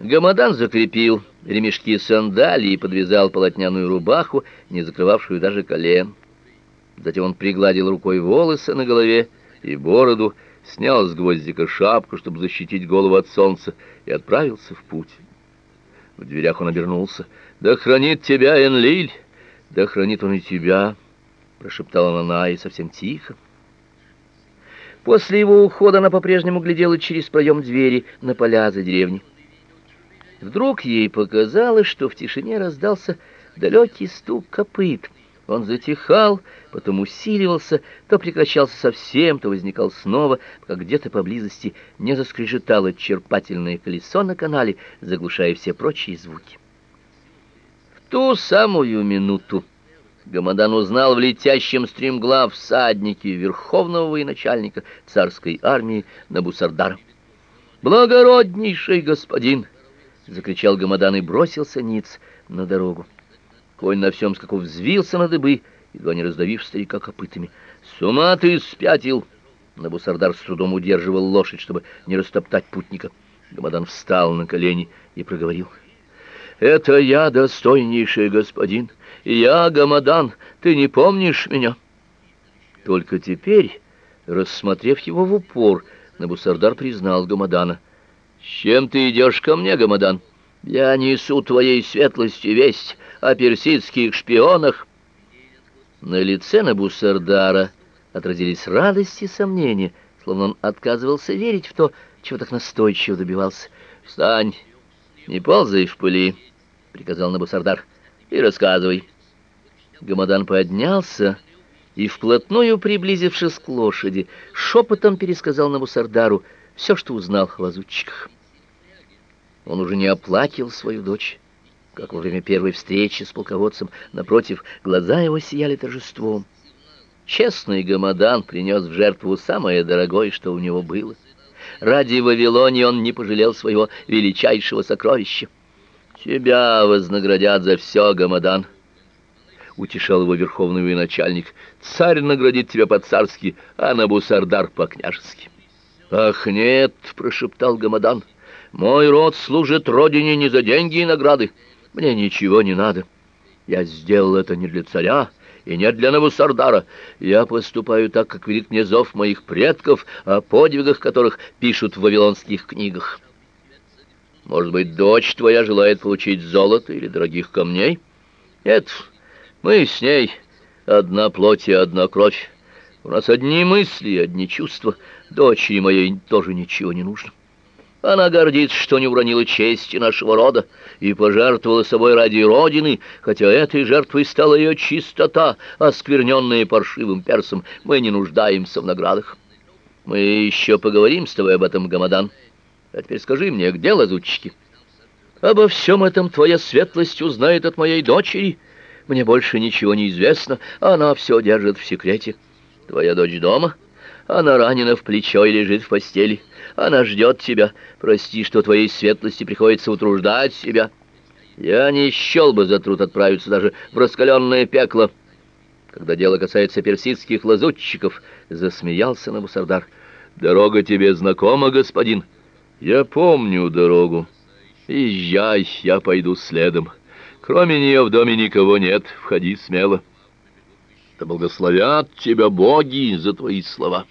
Гамадан закрепил ремешки сандалии и подвязал полотняную рубаху, не закрывавшую даже колен. Затем он пригладил рукой волосы на голове и бороду, снял с гвоздика шапку, чтобы защитить голову от солнца, и отправился в путь. В дверях он обернулся. «Да хранит тебя Энлиль! Да хранит он и тебя!» — прошептала Нана и совсем тихо. После его ухода она по-прежнему глядела через проем двери на поля за деревней. Вдруг ей показалось, что в тишине раздался далекий стук копыт. Он затихал, потом усиливался, то прекращался совсем, то возникал снова, пока где-то поблизости не заскрежетало черпательное колесо на канале, заглушая все прочие звуки. В ту самую минуту Гамадан узнал в летящем стремглав всаднике верховного военачальника царской армии Набусардара. «Благороднейший господин!» — закричал Гамадан и бросился ниц на дорогу. Конь на всем скаку взвился на дыбы, едва не раздавив старика копытами. «С ума ты спятил!» Набусардар с трудом удерживал лошадь, чтобы не растоптать путника. Гамадан встал на колени и проговорил. «Это я, достойнейший господин!» Я Гамадан, ты не помнишь меня? Только теперь, рассмотрев его в упор, Набусардар признал Гамадана. С чем ты идешь ко мне, Гамадан? Я несу твоей светлости весть о персидских шпионах. На лице Набусардара отразились радость и сомнения, словно он отказывался верить в то, чего так настойчиво добивался. «Встань, не ползай в пыли», — приказал Набусардар, — «и рассказывай». Гамадан поднялся и, вплотную приблизившись к лошади, шепотом пересказал Навусардару все, что узнал о лазутчиках. Он уже не оплакивал свою дочь, как во время первой встречи с полководцем. Напротив, глаза его сияли торжеством. Честный Гамадан принес в жертву самое дорогое, что у него было. Ради Вавилонии он не пожалел своего величайшего сокровища. «Тебя вознаградят за все, Гамадан», утешал его верховный военачальник. Царь наградит тебя по-царски, а Набусардар по-княжески. Ах, нет, прошептал Гамадан. Мой род служит родине не за деньги и награды. Мне ничего не надо. Я сделал это не для царя и не для Навусардара. Я поступаю так, как велит мне зов моих предков, о подвигах которых пишут в вавилонских книгах. Может быть, дочь твоя желает получить золото или дорогих камней? Нет, мы с ней одна плоть и одна кровь. У нас одни мысли одни чувства. Дочери моей тоже ничего не нужно. Она гордится, что не уронила чести нашего рода и пожертвовала собой ради Родины, хотя этой жертвой стала ее чистота, оскверненная паршивым персом. Мы не нуждаемся в наградах. Мы еще поговорим с тобой об этом, Гамадан. А теперь скажи мне, где лазутчики? Обо всем этом твоя светлость узнает от моей дочери, мне больше ничего не известно, она все держит в секрете. Твоя дочь дома? Она ранена в плечо и лежит в постели. Она ждет тебя. Прости, что твоей светлости приходится утруждать себя. Я не счел бы за труд отправиться даже в раскаленное пекло. Когда дело касается персидских лазутчиков, засмеялся Набусардар. Дорога тебе знакома, господин? Я помню дорогу. Езжай, я пойду следом. Кроме нее в доме никого нет, входи смело. Да благословят тебя боги за твои слова.